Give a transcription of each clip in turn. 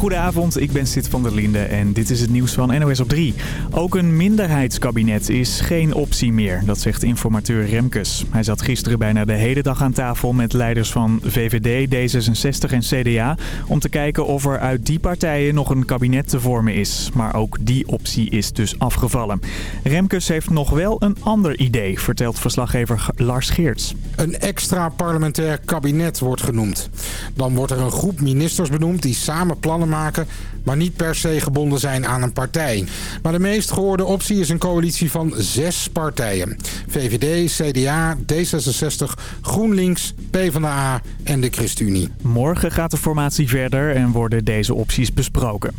Goedenavond, ik ben Sid van der Linde en dit is het nieuws van NOS op 3. Ook een minderheidskabinet is geen optie meer, dat zegt informateur Remkes. Hij zat gisteren bijna de hele dag aan tafel met leiders van VVD, D66 en CDA... om te kijken of er uit die partijen nog een kabinet te vormen is. Maar ook die optie is dus afgevallen. Remkes heeft nog wel een ander idee, vertelt verslaggever Lars Geerts. Een extra parlementair kabinet wordt genoemd. Dan wordt er een groep ministers benoemd die samen plannen maken... maar niet per se gebonden zijn aan een partij. Maar de meest gehoorde optie is een coalitie van zes partijen. VVD, CDA, D66, GroenLinks, PvdA en de ChristenUnie. Morgen gaat de formatie verder en worden deze opties besproken.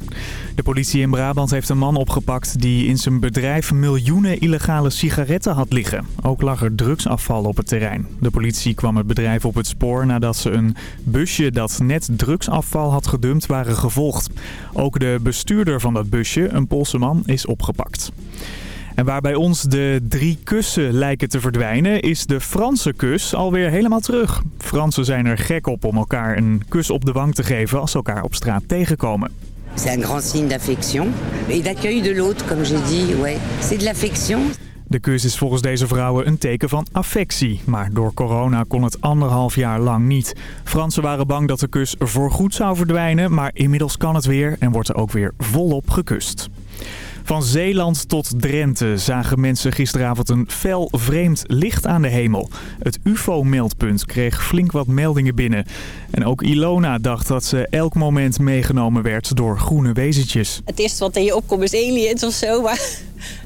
De politie in Brabant heeft een man opgepakt die in zijn bedrijf miljoenen illegale sigaretten had liggen. Ook lag er drugsafval op het terrein. De politie kwam het bedrijf op het spoor nadat ze een busje dat net drugsafval had gedumpt waren gevolgd. Ook de bestuurder van dat busje, een Poolse man, is opgepakt. En waar bij ons de drie kussen lijken te verdwijnen, is de Franse kus alweer helemaal terug. Fransen zijn er gek op om elkaar een kus op de wang te geven als ze elkaar op straat tegenkomen. C'est un grand signe d'affection et d'accueil de l'autre, comme j'ai dit. Ouais, c'est de l'affection. De kus is volgens deze vrouwen een teken van affectie. Maar door corona kon het anderhalf jaar lang niet. Fransen waren bang dat de kus voorgoed zou verdwijnen. Maar inmiddels kan het weer en wordt er ook weer volop gekust. Van Zeeland tot Drenthe zagen mensen gisteravond een fel vreemd licht aan de hemel. Het UFO-meldpunt kreeg flink wat meldingen binnen. En ook Ilona dacht dat ze elk moment meegenomen werd door groene wezentjes. Het eerste wat in je opkomt is aliens of zo. Maar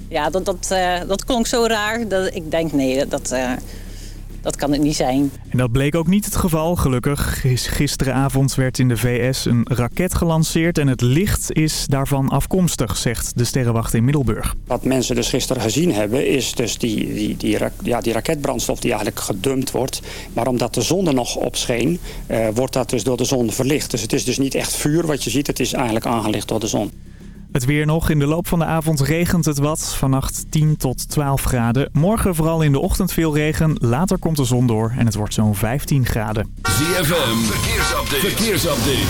ja, dat, dat, uh, dat klonk zo raar dat ik denk nee, dat... Uh, dat kan het niet zijn. En dat bleek ook niet het geval, gelukkig. Gisteravond werd in de VS een raket gelanceerd en het licht is daarvan afkomstig, zegt de sterrenwacht in Middelburg. Wat mensen dus gisteren gezien hebben is dus die, die, die, ja, die raketbrandstof die eigenlijk gedumpt wordt. Maar omdat de zon er nog op scheen, uh, wordt dat dus door de zon verlicht. Dus het is dus niet echt vuur wat je ziet, het is eigenlijk aangelicht door de zon. Het weer nog. In de loop van de avond regent het wat. Vannacht 10 tot 12 graden. Morgen vooral in de ochtend veel regen. Later komt de zon door en het wordt zo'n 15 graden. ZFM, verkeersupdate. verkeersupdate.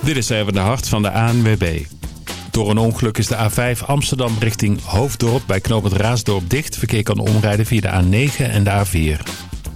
Dit is even de hart van de ANWB. Door een ongeluk is de A5 Amsterdam richting Hoofddorp bij knooppunt Raasdorp dicht. Verkeer kan omrijden via de A9 en de A4.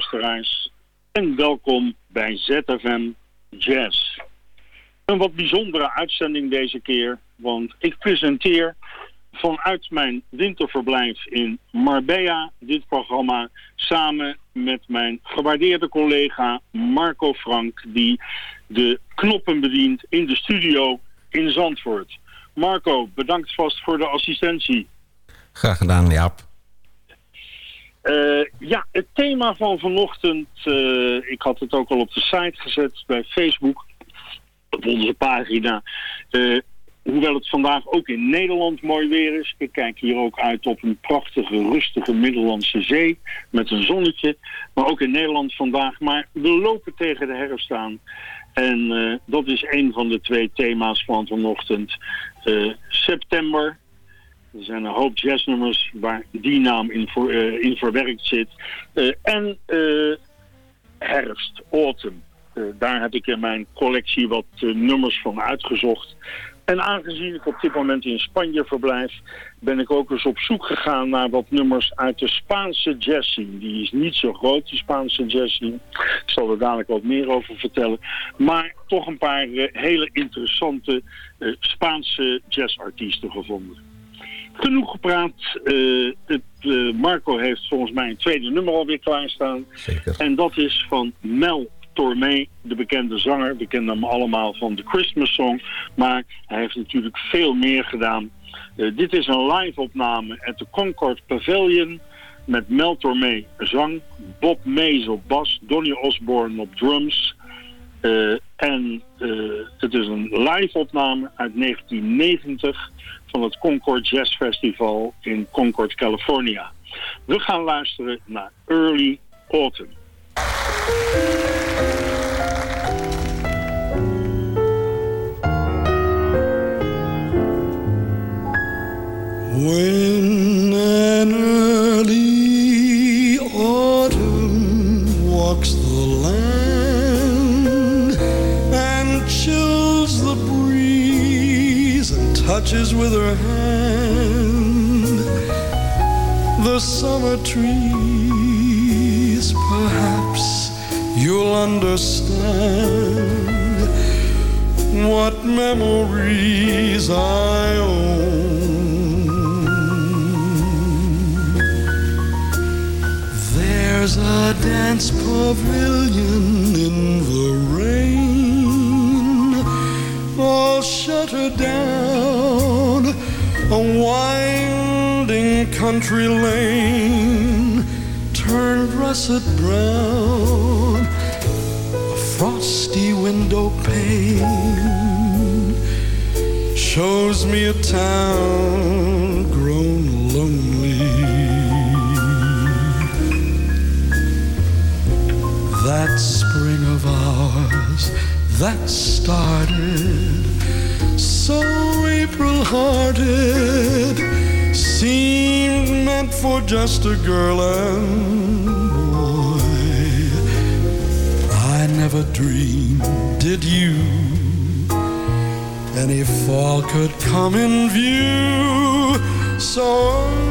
Luisteraars en welkom bij ZFM Jazz. Een wat bijzondere uitzending deze keer, want ik presenteer vanuit mijn winterverblijf in Marbella dit programma samen met mijn gewaardeerde collega Marco Frank die de knoppen bedient in de studio in Zandvoort. Marco, bedankt vast voor de assistentie. Graag gedaan, Jaap. Uh, ja, het thema van vanochtend, uh, ik had het ook al op de site gezet bij Facebook, op onze pagina. Uh, hoewel het vandaag ook in Nederland mooi weer is. Ik kijk hier ook uit op een prachtige, rustige Middellandse zee met een zonnetje. Maar ook in Nederland vandaag. Maar we lopen tegen de herfst aan. En dat is een van de twee thema's van vanochtend. september, er zijn een hoop jazznummers waar die naam in, uh, in verwerkt zit. Uh, en uh, herfst, autumn. daar heb ik in mijn collectie wat nummers van uitgezocht. En aangezien ik op dit moment in Spanje verblijf, ben ik ook eens op zoek gegaan naar wat nummers uit de Spaanse jazz scene. Die is niet zo groot, die Spaanse jazz scene. Ik zal er dadelijk wat meer over vertellen. Maar toch een paar hele interessante Spaanse jazzartiesten gevonden genoeg gepraat. Uh, het, uh, Marco heeft volgens mij een tweede nummer alweer klaarstaan. Zeker. En dat is van Mel Tormé, de bekende zanger. We kennen hem allemaal van de Christmas Song. Maar hij heeft natuurlijk veel meer gedaan. Uh, dit is een live opname uit de Concord Pavilion. Met Mel Tormé zang, Bob Mays op bas, Donny Osborne op drums... En het is een live opname uit 1990 van het Concord Jazz Festival in Concord, California. We gaan luisteren naar Early Autumn. When touches with her hand the summer trees, perhaps you'll understand what memories I own. There's a dance pavilion country lane turned russet brown, a frosty window pane shows me a town grown lonely. that spring of ours that started so April hearted meant for just a girl and boy. I never dreamed, did you? Any fall could come in view so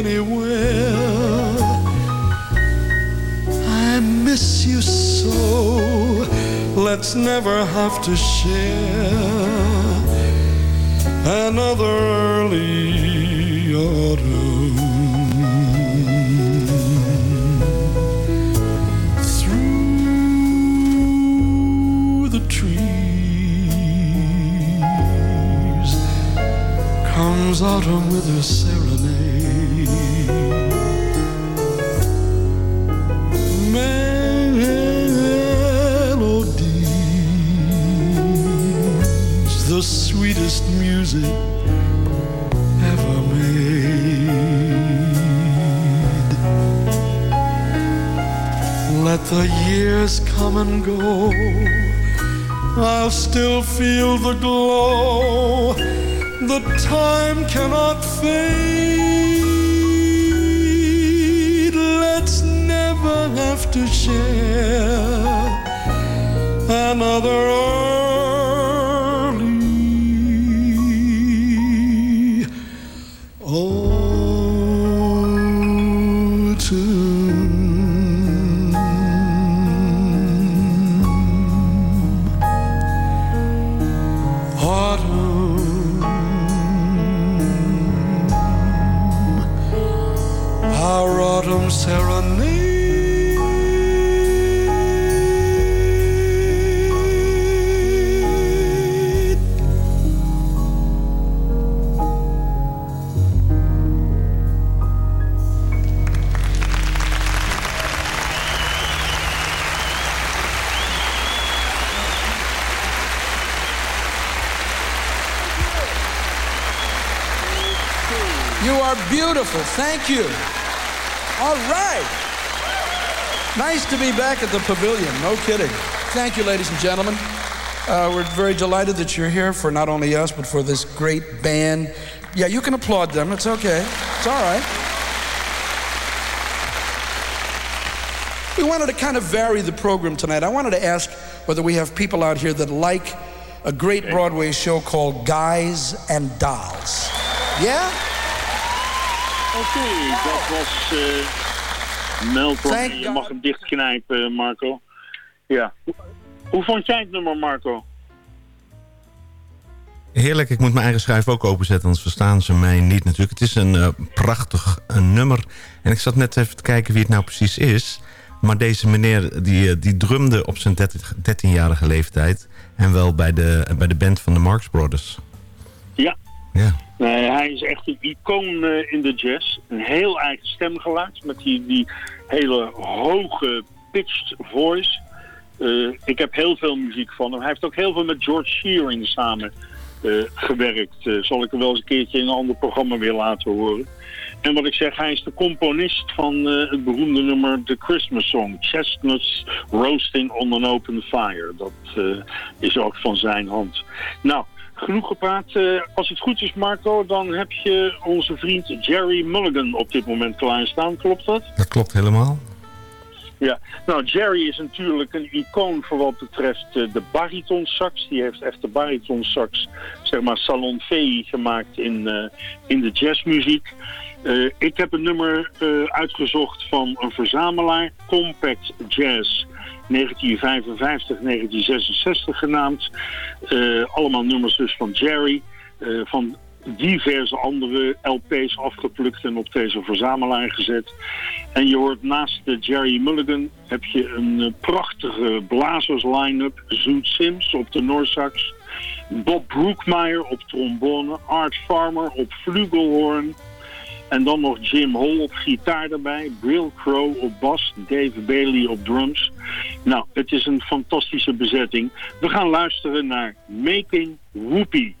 anywhere. I miss you so. Let's never have to share another early autumn. Through the trees comes autumn with her sweetest music ever made. Let the years come and go. I'll still feel the glow the time cannot fade. Let's never have to share another Thank you. All right. Nice to be back at the pavilion. No kidding. Thank you, ladies and gentlemen. Uh, we're very delighted that you're here for not only us, but for this great band. Yeah, you can applaud them. It's okay. It's all right. We wanted to kind of vary the program tonight. I wanted to ask whether we have people out here that like a great Broadway show called Guys and Dolls. Yeah? Oké, dat was eh Melton. Je mag hem dichtknijpen, Marco. Ja. Hoe vond jij het nummer, Marco? Heerlijk, ik moet mijn eigen schuif ook openzetten, anders verstaan ze mij niet natuurlijk. Het is een eh, prachtig eh, nummer. En ik zat net even te kijken wie het nou precies is. Maar deze meneer die, die drumde op zijn 30 13-jarige leeftijd. En wel bij de, bij de band van de Marx Brothers. Ja. Ja. Hij is echt een icoon eh, in de jazz. Een heel eigen stemgeluid met die, die hele hoge pitched voice. Eh, ik heb heel veel muziek van hem. Hij heeft ook heel veel met George Shearing samen eh, gewerkt. Zal ik er wel eens een keertje in een ander programma weer laten horen. En wat ik zeg, hij is de componist van het beroemde nummer The Christmas Song. Chestnuts Roasting on an Open Fire. Dat is ook van zijn hand. Nou, genoeg gepraat. Eh, als het goed is, Marco, dan heb je onze vriend Jerry Mulligan op dit moment klaarstaan. Klopt dat? Dat klopt helemaal. Ja, nou Jerry is natuurlijk een icoon voor wat betreft eh, de baritonsax. Die heeft echt de baritonsax, zeg maar salon fee gemaakt in, eh, in de jazzmuziek. Ik heb een nummer uitgezocht van een verzamelaar, Compact Jazz. 1955-1966 genaamd. Eh, allemaal nummers dus van Jerry. eh, van diverse andere LP's afgeplukt en op deze verzamelaar gezet. En je hoort naast de Jerry Mulligan heb je een eh, prachtige blazers line-up. Zoet Sims op de Noorsax. Bob Brookmeyer op trombone. Art Farmer op flugelhorn. En dan nog Jim Hall op gitaar erbij. Brill Crow op bas. Dave Bailey op drums. Nou, het is een fantastische bezetting. We gaan luisteren naar Making Whoopie.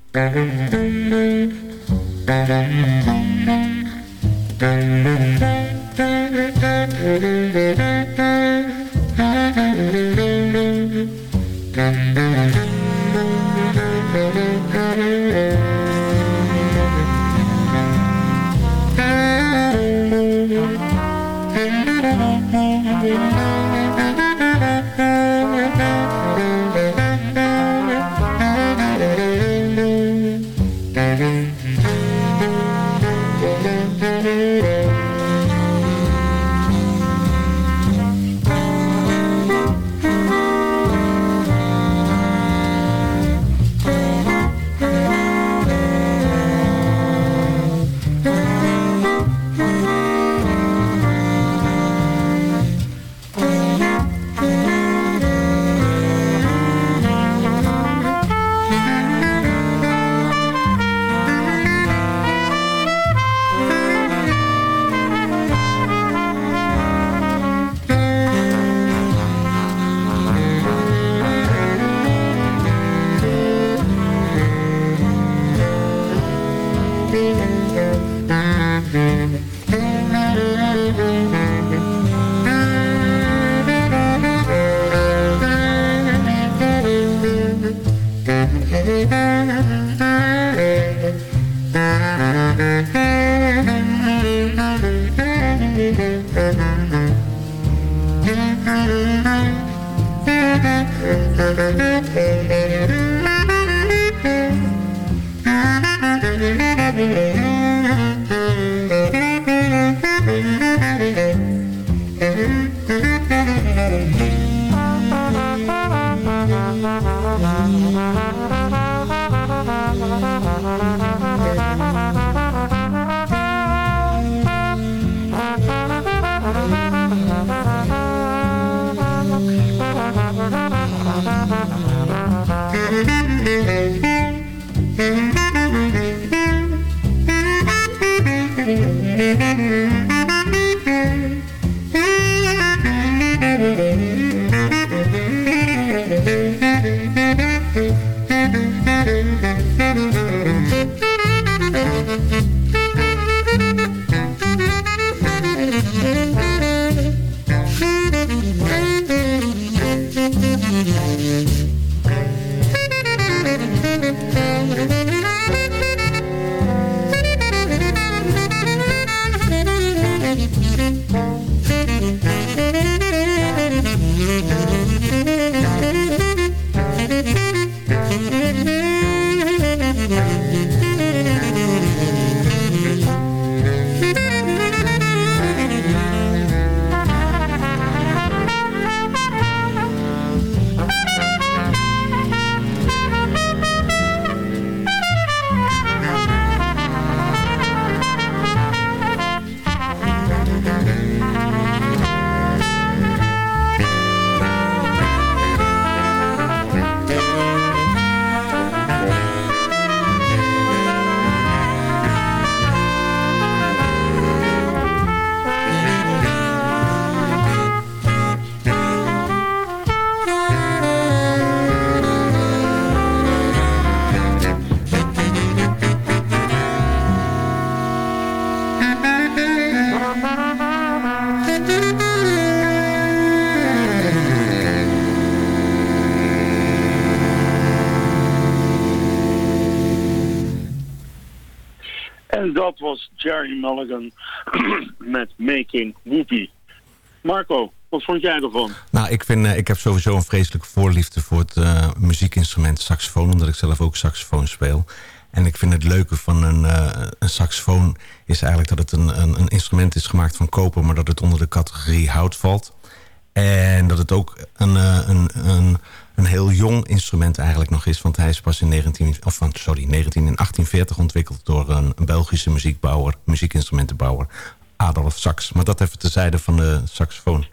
En dat was Jerry Mulligan met Making Whoopi. Marco, wat vond jij ervan? Nou, ik, vind, eh, ik heb sowieso een vreselijke voorliefde voor het eh, muziekinstrument saxofoon. Omdat ik zelf ook saxofoon speel. En ik vind het leuke van een, uh, een saxofoon is eigenlijk dat het een, een, een, instrument is gemaakt van koper... maar dat het onder de categorie hout valt. En dat het ook een, een, een heel jong instrument eigenlijk nog is. Want hij is pas in, 19, of, sorry, 19 in 1840 ontwikkeld door een, een Belgische muziekbouwer, muziekinstrumentenbouwer, Adolf Sax. Maar dat even tezijde van de saxofoon.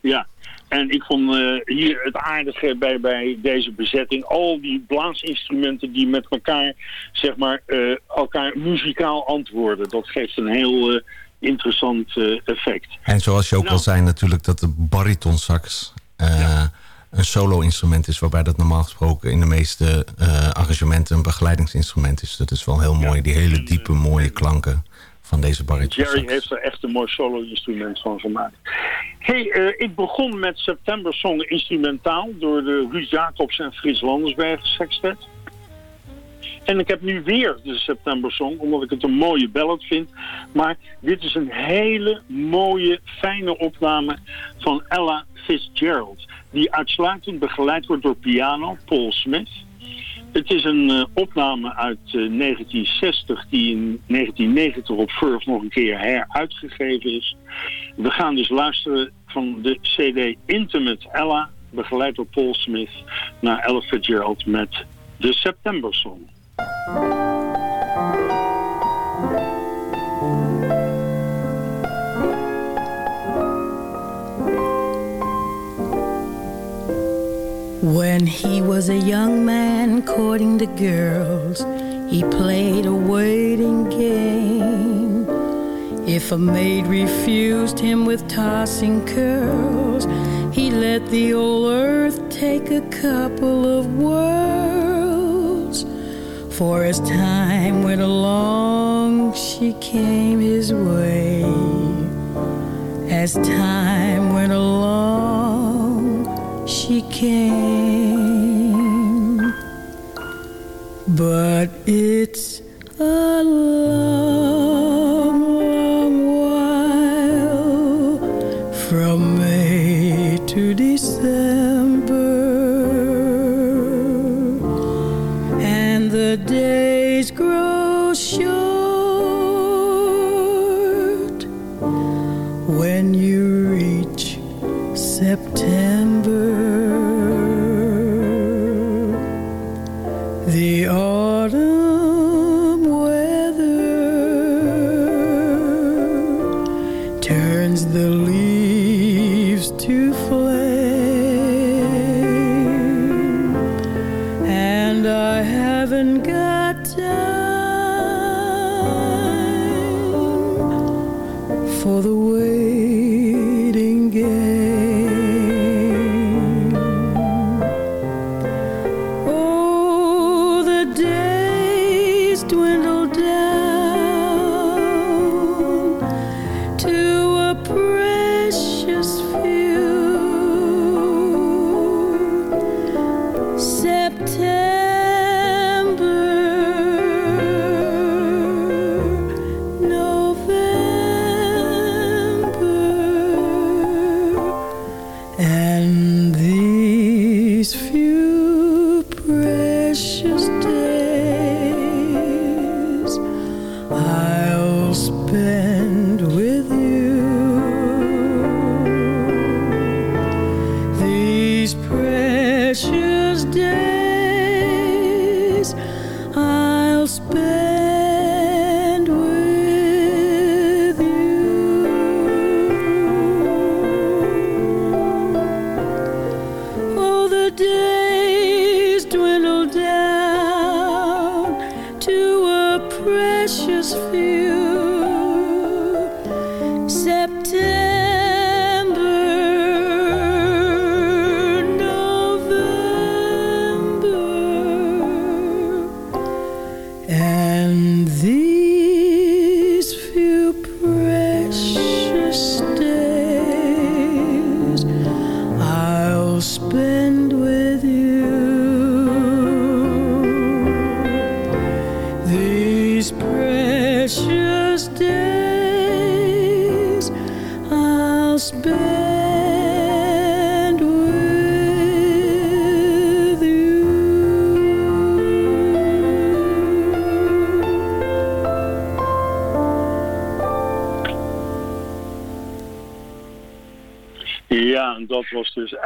Ja, en ik vond uh, hier het aardige bij, bij deze bezetting. Al die blaasinstrumenten die met elkaar, zeg maar, uh, elkaar muzikaal antwoorden. Dat geeft een heel uh, interessant effect. En zoals je ook nou, al zei natuurlijk dat de baritonsax... Ja. Een solo-instrument is waarbij dat normaal gesproken in de meeste arrangementen een begeleidingsinstrument is. Dat is wel heel mooi, ja. die hele diepe mooie klanken van deze bariton. Jerry heeft er echt een mooi solo-instrument van gemaakt. hey, uh, ik begon met September Song instrumentaal door de Ruud Jacobs en Frits Landersberg sextet. En ik heb nu weer de September Song, omdat ik het een mooie ballad vind. Maar dit is een hele mooie, fijne opname van Ella Fitzgerald. Die uitsluitend begeleid wordt door piano, Paul Smith. Het is een uh, opname uit uh, 1960 die in 1990 op Verve nog een keer heruitgegeven is. We gaan dus luisteren van de CD Intimate Ella, begeleid door Paul Smith, naar Ella Fitzgerald met de September Song. When he was a young man courting the girls, he played a waiting game. If a maid refused him with tossing curls, he let the old earth take a couple of whirls. For as time went along, she came his way. As time went along, she came. But it's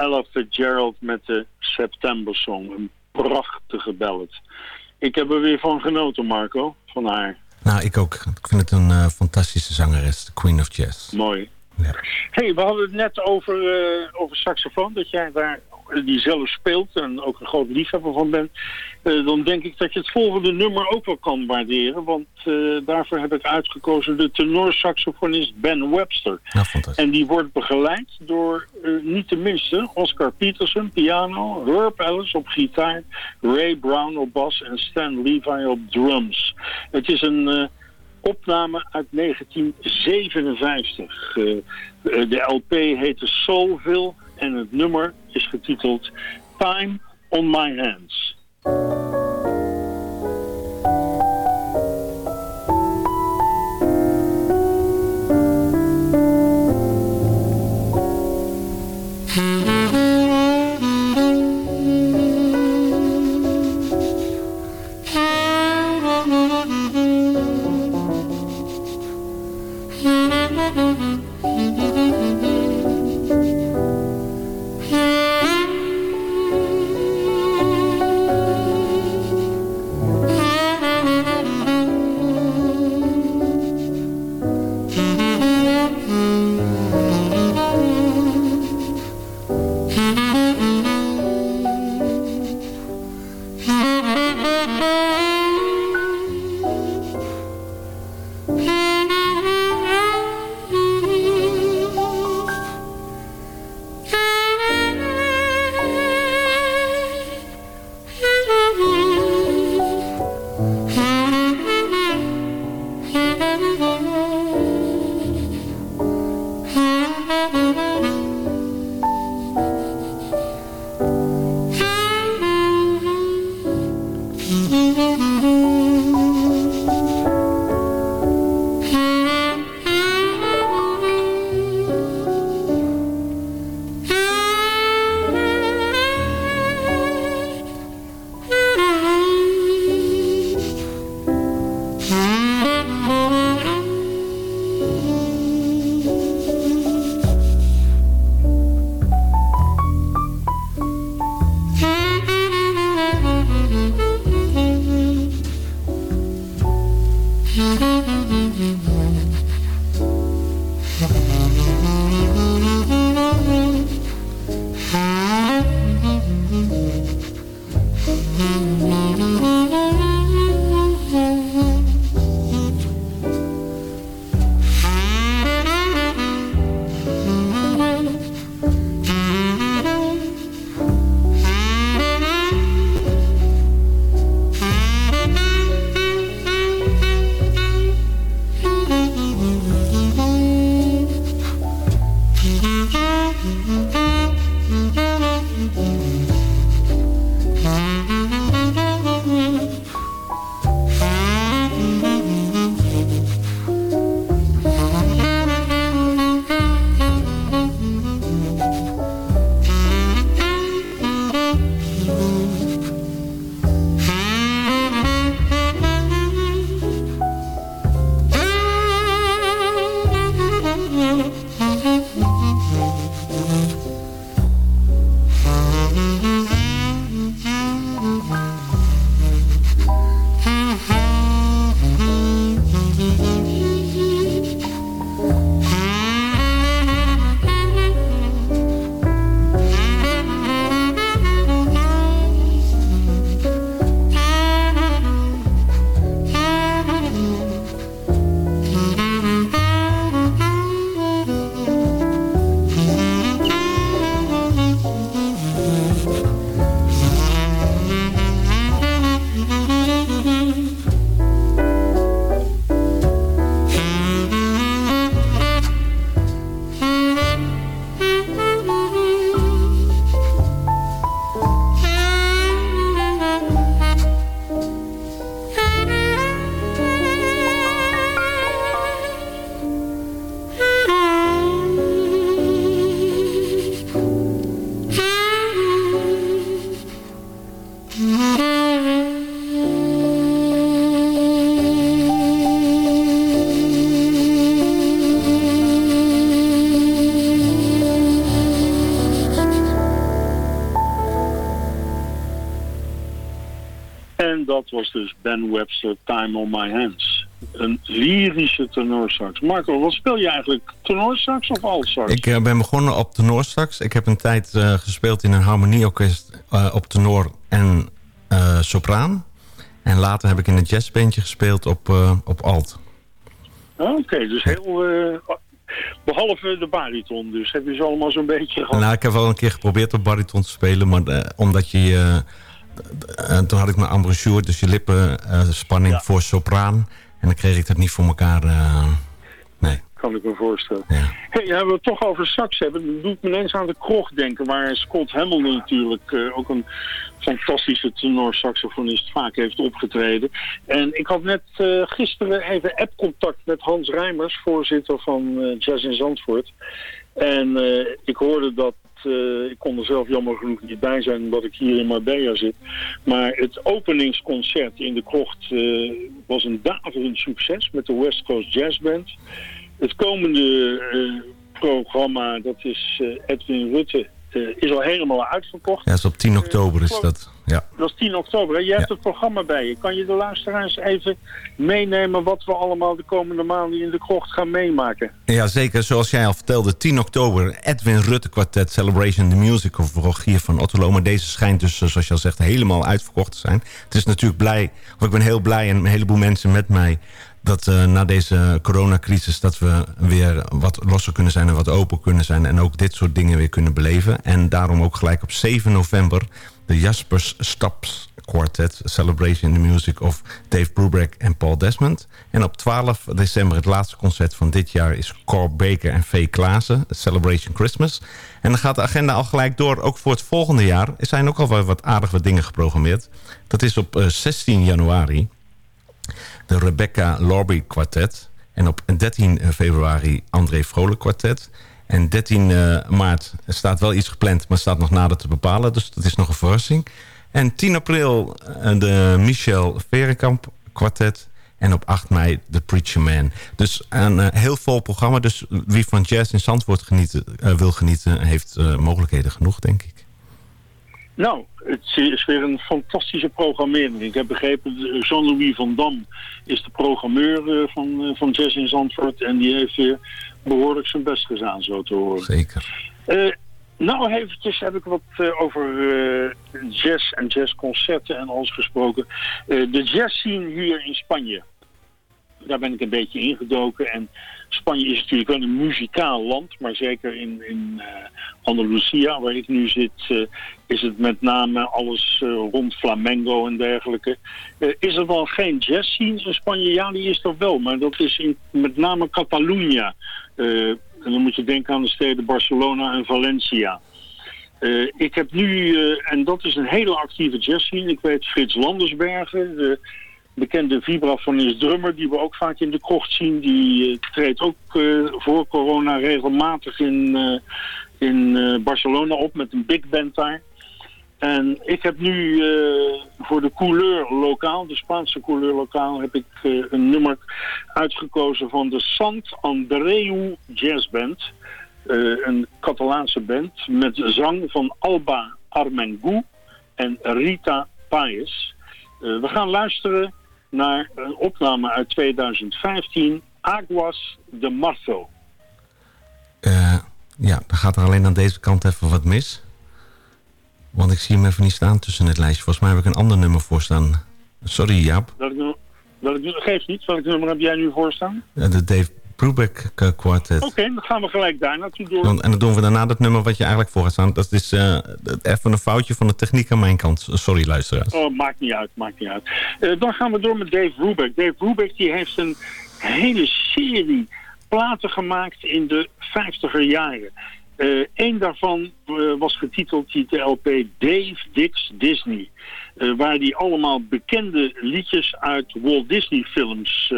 Ella Fitzgerald met de September Song. Een prachtige ballad. Ik heb er weer van genoten, Marco, van haar. Nou, ik ook. Ik vind het een eh, fantastische zangeres. De Queen of Jazz. Mooi. Ja. hey, we hadden het net over, eh, over saxofoon, dat jij daar die zelf speelt en ook een groot liefhebber van bent. Eh, dan denk ik dat je het volgende nummer ook wel kan waarderen. Want eh, daarvoor heb ik uitgekozen de tenorsaxofonist Ben Webster. Nou. En die wordt begeleid door eh, niet de minste Oscar Peterson, piano, Herb Ellis op gitaar, Ray Brown op bas en Stan Levi op drums. Het is een opname uit 1957. Eh, eh, de LP heette Soulville en het nummer is getiteld Time on My Hands. Ben Webster, Time on My Hands. Een lyrische tenorsax. Marco, wat speel je eigenlijk? Tenorsax of altsax? Ik eh, ben begonnen op tenorsax. Ik heb een tijd eh, gespeeld in een harmonieorkest uh, op tenor en sopraan. En later heb ik in een jazzbandje gespeeld op, op alt. Oké, dus heel... behalve de bariton dus. Heb je ze allemaal zo'n beetje gehad? Nou, ik heb wel een keer geprobeerd op bariton te spelen. Maar omdat je... toen had ik mijn embouchure, dus je lippen spanning ja. voor sopraan. En dan kreeg ik dat niet voor elkaar. Uh, nee. Kan ik me voorstellen. Ja. Hey, ja, we het toch over sax hebben. Dat doet me ineens aan de krocht denken. Waar Scott Hamilton natuurlijk uh, ook een fantastische tenor-saxofonist vaak heeft opgetreden. En ik had net uh, gisteren even app-contact met Hans Rijmers, voorzitter van Jazz in Zandvoort. En ik hoorde dat uh, ik kon er zelf jammer genoeg niet bij zijn omdat ik hier in Marbella zit. Maar het openingsconcert in de krocht uh, was een daverend succes met de West Coast Jazz Band. Het komende uh, programma, dat is Edwin Rutte, is al helemaal uitverkocht. Ja, is op 10 oktober is dat. Ja. Dat is 10 oktober. Hè? Je hebt het programma bij je. Kan je de luisteraars even meenemen wat we allemaal de komende maanden in de krocht gaan meemaken? Ja, zeker. Zoals jij al vertelde, 10 oktober Edwin Rutte Quartet Celebration the Music of Rogier van Otterlo. Maar deze schijnt dus, zoals je al zegt, helemaal uitverkocht te zijn. Het is natuurlijk blij, of ik ben heel blij en een heleboel mensen met mij dat uh, na deze coronacrisis dat we weer wat losser kunnen zijn en wat open kunnen zijn. En ook dit soort dingen weer kunnen beleven. En daarom ook gelijk op 7 november de Jaspers Staps Quartet... Celebration in the Music of Dave Brubeck en Paul Desmond. En op 12 december het laatste concert van dit jaar... is Cor Baker en V. Klaassen, Celebration Christmas. En dan gaat de agenda al gelijk door, ook voor het volgende jaar. Er zijn ook al wat aardige dingen geprogrammeerd. Dat is op 16 eh, januari de Rebecca Lorby Quartet... En op 13 februari André Vrolijk Quartet. En 13 uh, maart staat wel iets gepland, maar staat nog nader te bepalen. Dus dat is nog een verrassing. En 10 april uh, de Michel Verenkamp kwartet. En op 8 mei de Preacher Man. Dus een uh, heel vol programma. Dus wie van jazz in Zandvoort genieten, wil genieten... heeft mogelijkheden genoeg, denk ik. Nou, het is weer een fantastische programmering. Ik heb begrepen, Jean-Louis van Dam is de programmeur van, van Jazz in Zandvoort. En die heeft weer behoorlijk zijn best gedaan, zo te horen. Zeker. Uh, nou, eventjes heb ik wat uh, over uh, jazz en jazzconcerten en alles gesproken. de jazzscene hier in Spanje. Daar ben ik een beetje ingedoken. En Spanje is natuurlijk wel een muzikaal land, maar zeker in, in Andalusia, waar ik nu zit, is het met name alles rond flamengo en dergelijke. is er dan geen jazzscene in Spanje? Ja, die is er wel, maar dat is in met name Catalunya. Uh, en dan moet je denken aan de steden Barcelona en Valencia. Ik heb nu, en dat is een hele actieve jazzscene. Ik weet Frits Landersbergen, de bekende vibrafonist drummer... die we ook vaak in de krocht zien. Die treedt ook voor corona regelmatig in, in Barcelona op met een big band daar. En ik heb nu voor de couleur lokaal, de Spaanse couleur lokaal, heb ik een nummer uitgekozen van de Sant Andreu Jazz Band. Een Catalaanse band met zang van Alba Armengu en Rita Paes. we gaan luisteren naar een opname uit 2015, Aguas de Marzo. ja, dan gaat er alleen aan deze kant even wat mis. Want ik zie hem even niet staan tussen het lijstje. Volgens mij heb ik een ander nummer voor staan. Sorry, Jaap. Dat ik, dat ik, geef niet. Welk nummer heb jij nu voor staan? De Dave Brubeck Quartet. Oké, dan gaan we gelijk daar naartoe door. En dan doen we daarna dat nummer wat je eigenlijk voor gaat staan. Dat is uh, even een foutje van de techniek aan mijn kant. Sorry, luisteraars. Oh, maakt niet uit, maakt niet uit. Uh, dan gaan we door met Dave Brubeck. Dave Brubeck die heeft een hele serie platen gemaakt in de 50er jaren. Uh, een daarvan uh, was getiteld die de LP Dave Dix Disney. Uh, waar die allemaal bekende liedjes uit Walt Disney films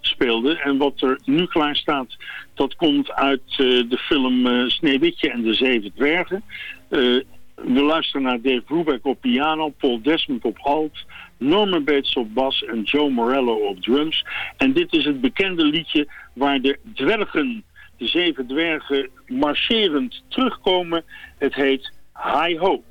speelde. En wat er nu klaar staat, dat komt uit de film Sneeuwwitje en de Zeven Dwergen. we luisteren naar Dave Brubeck op piano, Paul Desmond op alt, Norman Bates op bas en Joe Morello op drums. En dit is het bekende liedje waar de dwergen de zeven dwergen marcherend terugkomen. Het heet Hi Ho.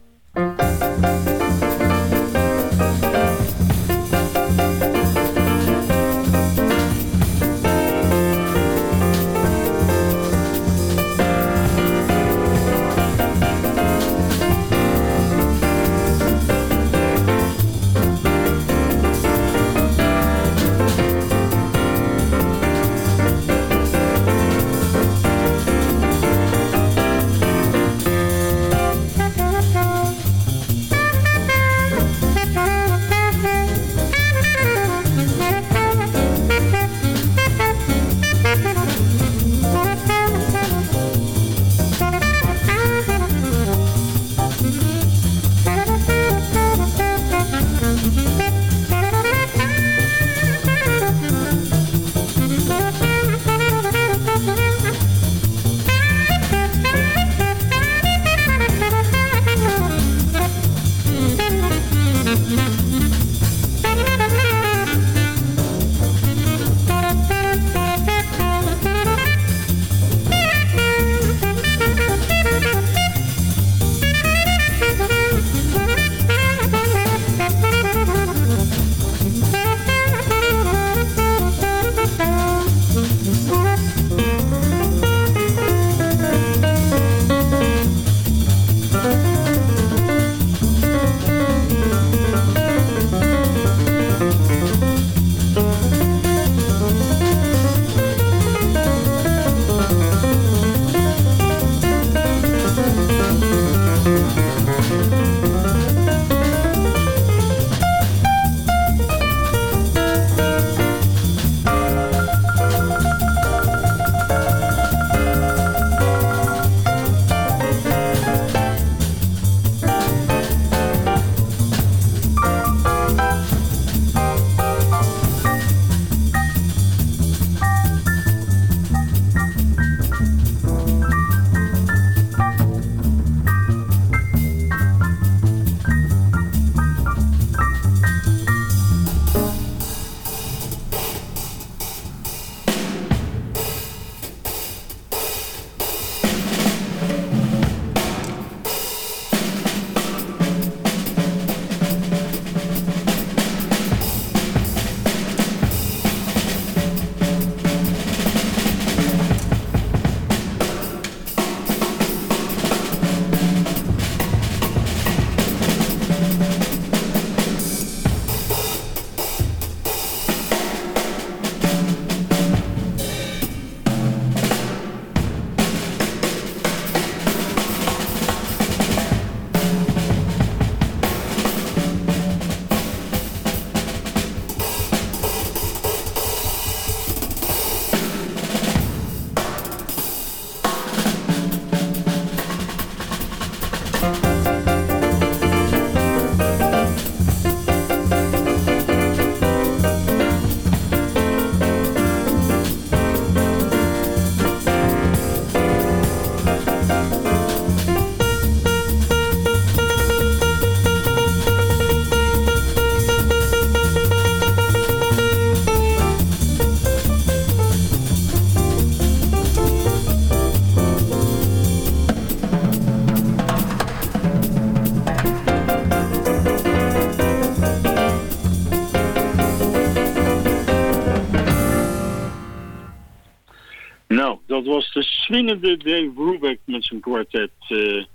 beginnende Dave Brubeck met zijn kwartet. Eh,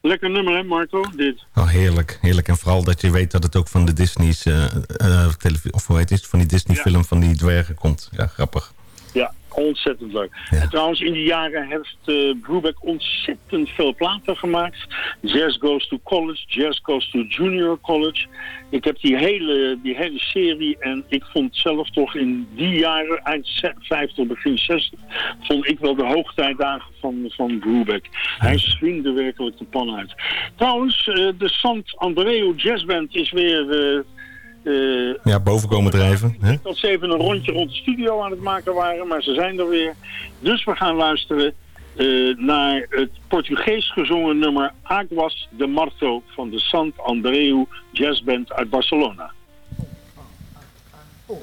lekker nummer, hè, Marco? Dit. Oh, heerlijk. Heerlijk. En vooral dat je weet dat het ook van de Disney's... Uh, uh, of hoe heet het? Van die Disney-film van die dwergen komt. Ja, grappig. Ontzettend leuk. En trouwens, in die jaren heeft uh, Brubeck ontzettend veel platen gemaakt. Jazz Goes to College, Jazz Goes to Junior College. Ik heb die hele, die hele serie en ik vond zelf toch in die jaren, eind 50, begin 60, vond ik wel de hoogtijdagen van, van Brubeck. Hij swingde werkelijk de pan uit. Trouwens, eh, de Sant Andreo Jazzband is weer... Eh, eh, ja, boven komen drijven. Dat ze even een rondje rond de studio aan het maken waren, maar ze zijn er weer. Dus we gaan luisteren eh, naar het Portugees gezongen nummer Aguas de Marto van de Sant Andreu Jazzband uit Barcelona. Oh.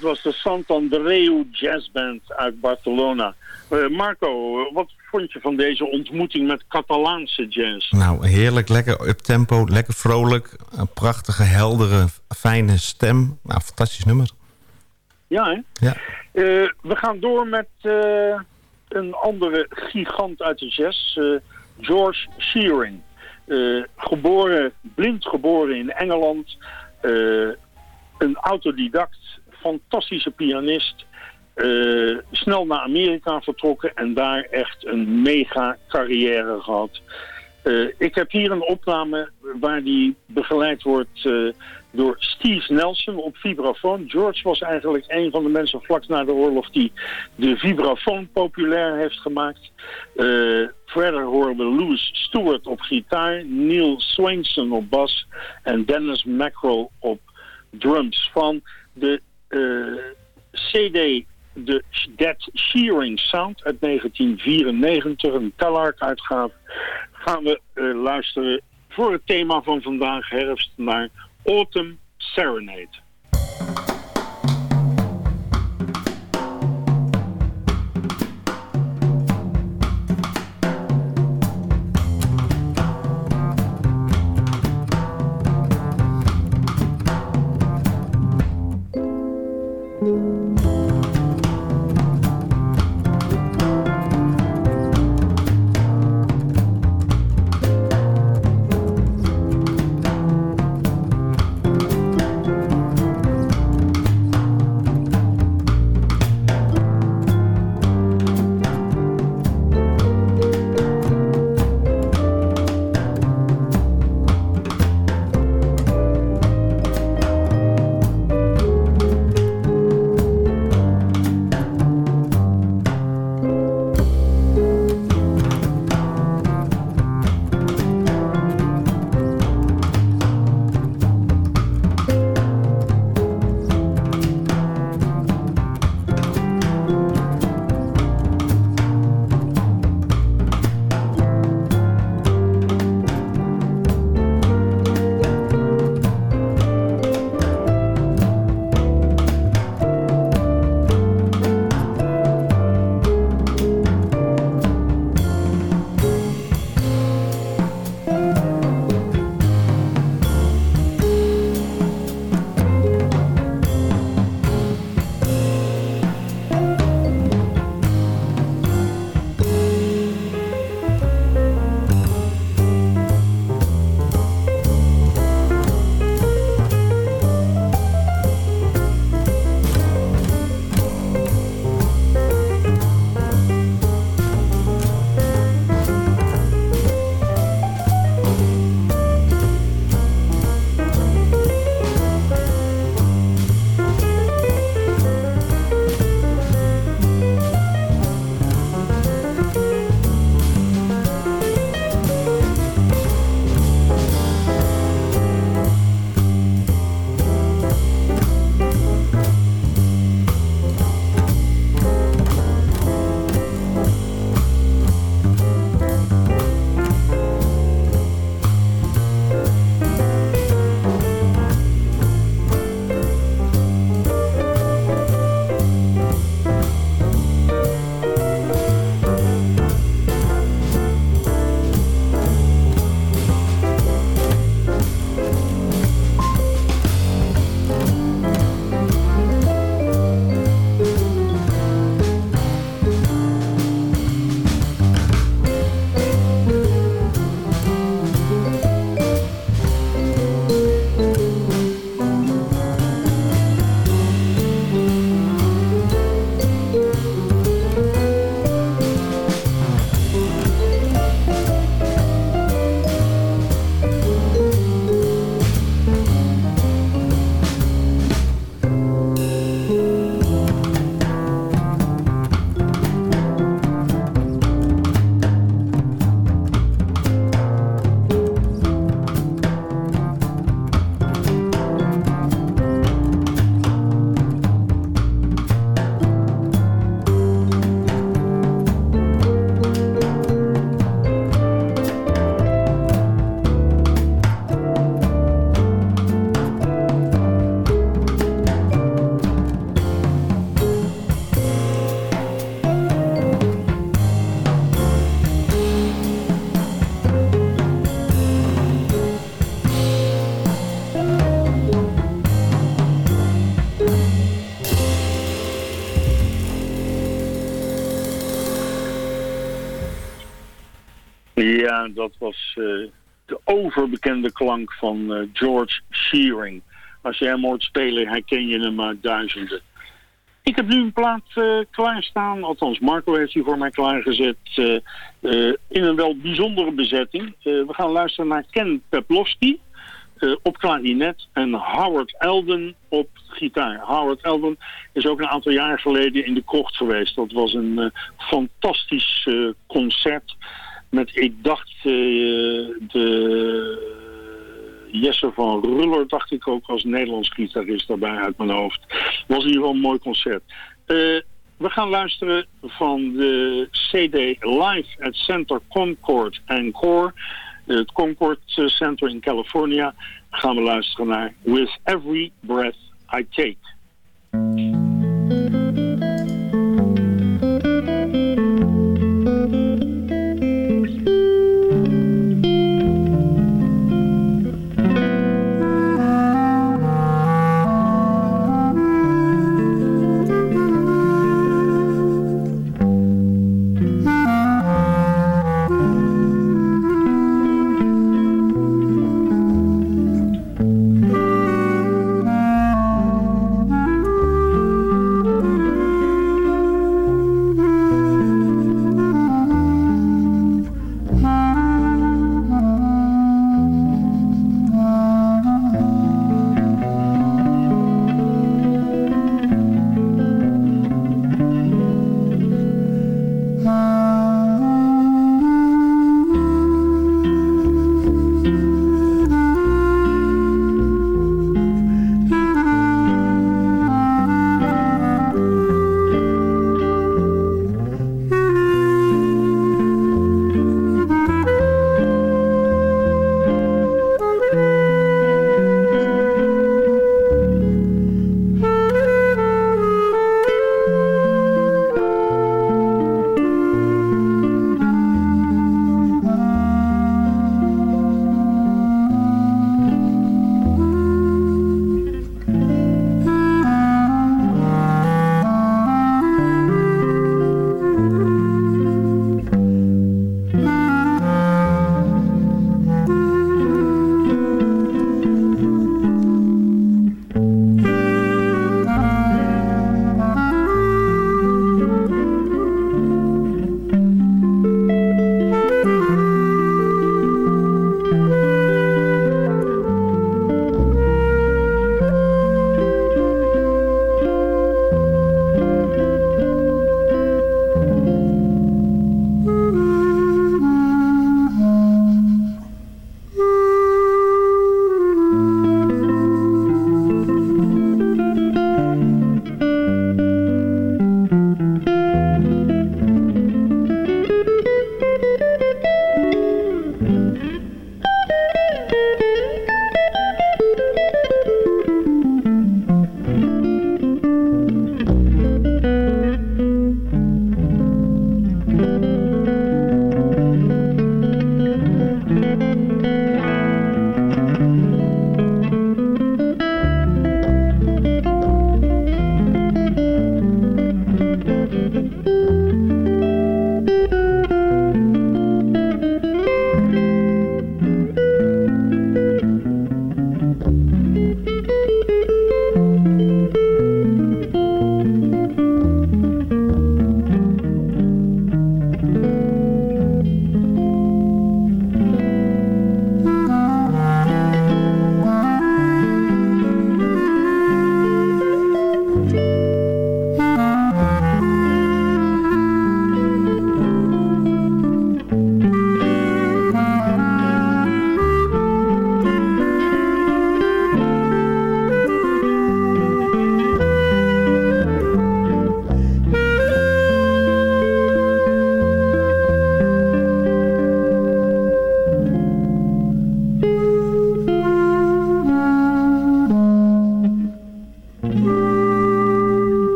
Dat was de Santandreu Jazz Band uit Barcelona. Eh, Marco, wat vond je van deze ontmoeting met Catalaanse jazz? Nou, heerlijk, lekker up tempo, lekker vrolijk. Een prachtige, heldere, fijne stem. Nou, fantastisch nummer. Ja, hè? Ja. Eh, we gaan door met eh, een andere gigant uit de jazz, George Shearing. Geboren, blind geboren in Engeland. een autodidact, fantastische pianist. eh, snel naar Amerika vertrokken en daar echt een mega carrière gehad. Eh, ik heb hier een opname waar die begeleid wordt eh, door Steve Nelson op vibrafoon. George was eigenlijk een van de mensen vlak na de oorlog die de vibrafoon populair heeft gemaakt. Verder horen we Louis Stewart op gitaar, Neil Swainson op bas en Dennis Mackerel op drums. Van de CD de That Shearing Sound uit 1994, een Telarc-uitgave, gaan we eh, luisteren voor het thema van vandaag, herfst, naar Autumn Serenade. Ja, dat was eh, de overbekende klank van eh, George Shearing. Als je hem hoort spelen, herken je hem uit duizenden. Ik heb nu een plaat eh, klaarstaan, althans Marco heeft die voor mij klaargezet, in een wel bijzondere bezetting. We gaan luisteren naar Ken Peplowski op klarinet en Howard Eldon op gitaar. Howard Eldon is ook een aantal jaar geleden in de krocht geweest. Dat was een fantastisch concert met, ik dacht, eh, de Jesse van Ruller, dacht ik ook, als Nederlands gitarist daarbij uit mijn hoofd. Was ieder geval een mooi concert. Eh, we gaan luisteren van de CD Live at Center Concord Encore. Het Concord eh, Center in California. Gaan we luisteren naar With Every Breath I Take.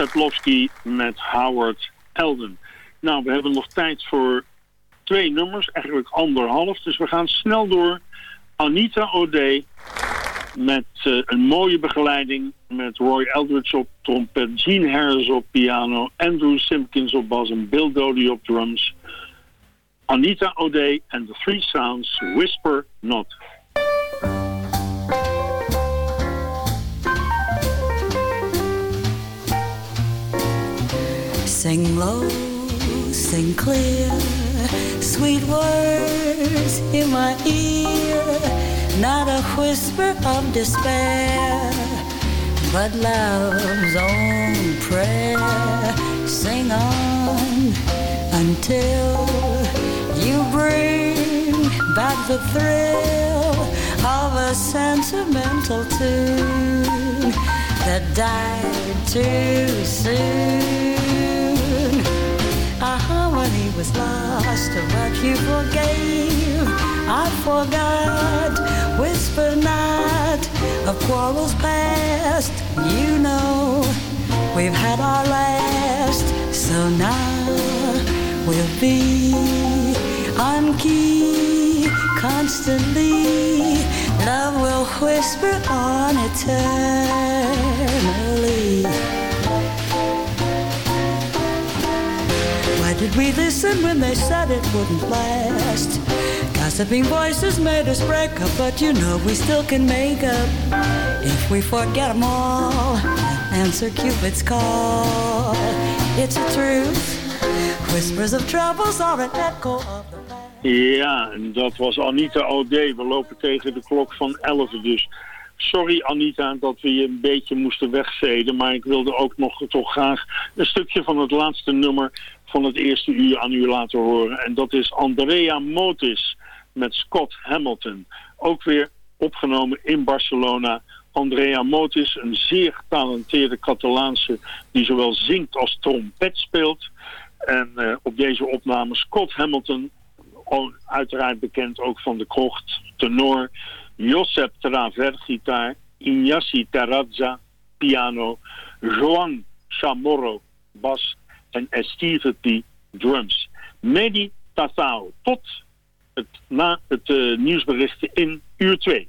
Petlowski met Howard Eldon. Nou, we hebben nog tijd voor twee nummers, eigenlijk anderhalf. Dus we gaan snel door. Anita O'Day met eh, een mooie begeleiding met Roy Eldridge op trompet, Gene Harris op piano, Andrew Simpkins op bas en Bill Doty op drums. Anita O'Day and the Three Sounds, Whisper Not. Sing low, sing clear, sweet words in my ear, not a whisper of despair, but love's own prayer. Sing on until you bring back the thrill of a sentimental tune that died too soon. Harmony was lost, but you forgave. I forgot. Whisper not of quarrels past. You know we've had our last, so now we'll be on key constantly. Love will whisper on eternally. Did we listen when they said it wouldn't last? Gossiping voices made us break up, but you know we still can make up if we forget them all. Answer Cupid's call. It's a truth. Whispers of troubles are an echo of the Ja, en dat was Anita O'Day. We lopen tegen de klok van 11 dus. Sorry Anita dat we je een beetje moesten wegveden, maar ik wilde ook nog toch graag een stukje van het laatste nummer van het eerste uur aan u laten horen. En dat is Andrea Motis met Scott Hamilton. Ook weer opgenomen in Barcelona. Andrea Motis, een zeer getalenteerde Catalaanse die zowel zingt als trompet speelt. En eh, op deze opname Scott Hamilton, uiteraard bekend ook van de krocht, tenor, Josep Traver, gitaar, Ignasi Terrazza, piano, Joan Chamorro, bas en Esteve P, drums. Medi Tatao, tot het, na het eh, nieuwsberichten in uur 2.